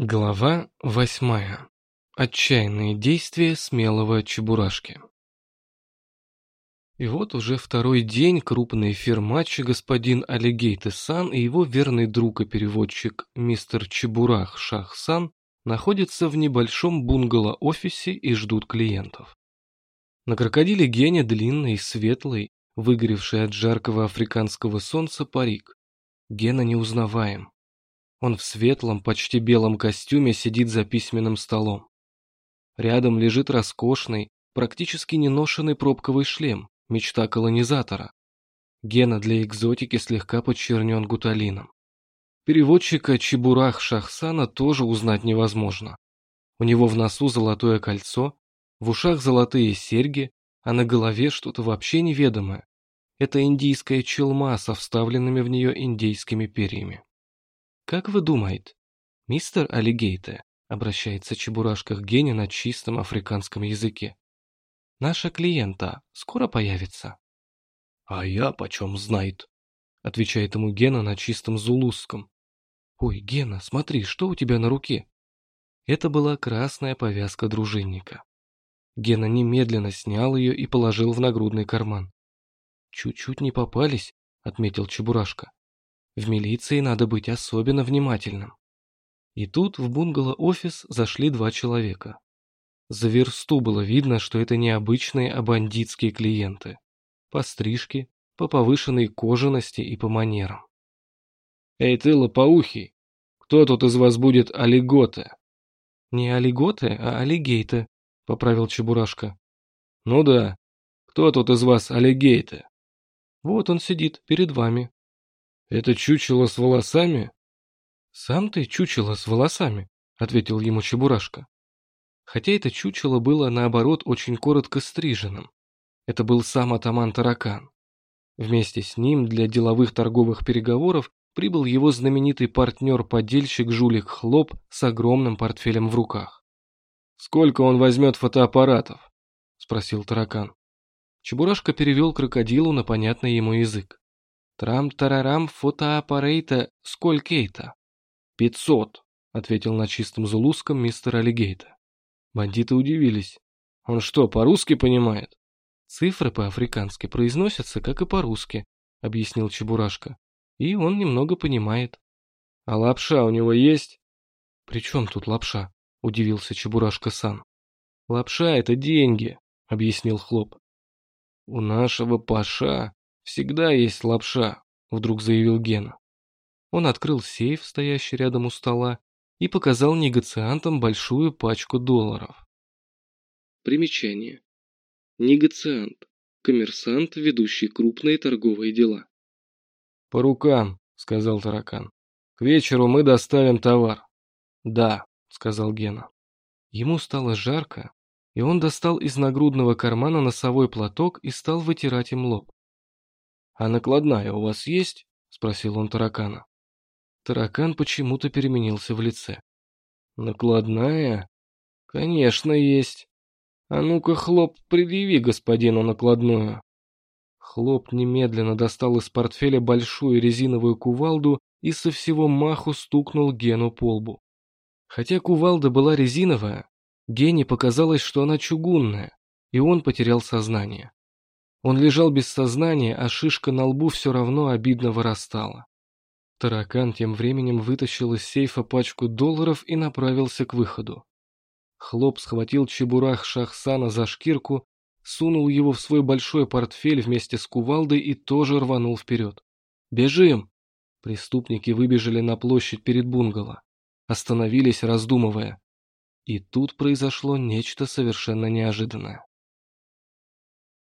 Глава восьмая. Отчаянные действия смелого Чебурашки. И вот уже второй день крупный фирмач господин Аллигейте Сан и его верный друг и переводчик мистер Чебурах Шах Сан находятся в небольшом бунгало-офисе и ждут клиентов. На крокодиле Гене длинный, светлый, выгоревший от жаркого африканского солнца парик. Гена неузнаваем. Он в светлом, почти белом костюме сидит за письменным столом. Рядом лежит роскошный, практически неношенный пробковый шлем, мечта колонизатора. Гена для экзотики слегка подчернен гуталином. Переводчика Чебурах Шахсана тоже узнать невозможно. У него в носу золотое кольцо, в ушах золотые серьги, а на голове что-то вообще неведомое. Это индийская челма со вставленными в нее индейскими перьями. «Как вы думаете, мистер Аллигейте?» обращается Чебурашка к Гене на чистом африканском языке. «Наша клиента скоро появится?» «А я почем знает?» отвечает ему Гена на чистом зулусском. «Ой, Гена, смотри, что у тебя на руке?» Это была красная повязка дружинника. Гена немедленно снял ее и положил в нагрудный карман. «Чуть-чуть не попались», — отметил Чебурашка. В милиции надо быть особенно внимательным. И тут в бунгало-офис зашли два человека. За версту было видно, что это не обычные, а бандитские клиенты. По стрижке, по повышенной кожаности и по манерам. «Эй ты, лопоухий, кто тут из вас будет олиготе?» «Не олиготе, а аллигейте», — поправил Чебурашка. «Ну да, кто тут из вас аллигейте?» «Вот он сидит перед вами», «Это чучело с волосами?» «Сам ты чучело с волосами», — ответил ему Чебурашка. Хотя это чучело было, наоборот, очень коротко стриженным. Это был сам атаман Таракан. Вместе с ним для деловых торговых переговоров прибыл его знаменитый партнер-подельщик Жулик Хлоп с огромным портфелем в руках. «Сколько он возьмет фотоаппаратов?» — спросил Таракан. Чебурашка перевел крокодилу на понятный ему язык. Трам-тарарам фотоаппарейта сколькейта? Пятьсот, ответил на чистом зулузском мистер Аллигейта. Бандиты удивились. Он что, по-русски понимает? Цифры по-африкански произносятся, как и по-русски, объяснил Чебурашка. И он немного понимает. А лапша у него есть? При чем тут лапша? Удивился Чебурашка-сан. Лапша — это деньги, объяснил Хлоп. У нашего паша «Всегда есть лапша», — вдруг заявил Гена. Он открыл сейф, стоящий рядом у стола, и показал негациантам большую пачку долларов. Примечание. Негациант. Коммерсант, ведущий крупные торговые дела. «По рукам», — сказал таракан. «К вечеру мы доставим товар». «Да», — сказал Гена. Ему стало жарко, и он достал из нагрудного кармана носовой платок и стал вытирать им лоб. «А накладная у вас есть?» — спросил он таракана. Таракан почему-то переменился в лице. «Накладная? Конечно, есть. А ну-ка, Хлоп, предъяви господину накладную». Хлоп немедленно достал из портфеля большую резиновую кувалду и со всего маху стукнул Гену по лбу. Хотя кувалда была резиновая, Гене показалось, что она чугунная, и он потерял сознание. Он лежал без сознания, а шишка на лбу все равно обидно вырастала. Таракан тем временем вытащил из сейфа пачку долларов и направился к выходу. Хлоп схватил чебурах Шахсана за шкирку, сунул его в свой большой портфель вместе с кувалдой и тоже рванул вперед. «Бежим!» Преступники выбежали на площадь перед бунгало. Остановились, раздумывая. И тут произошло нечто совершенно неожиданное.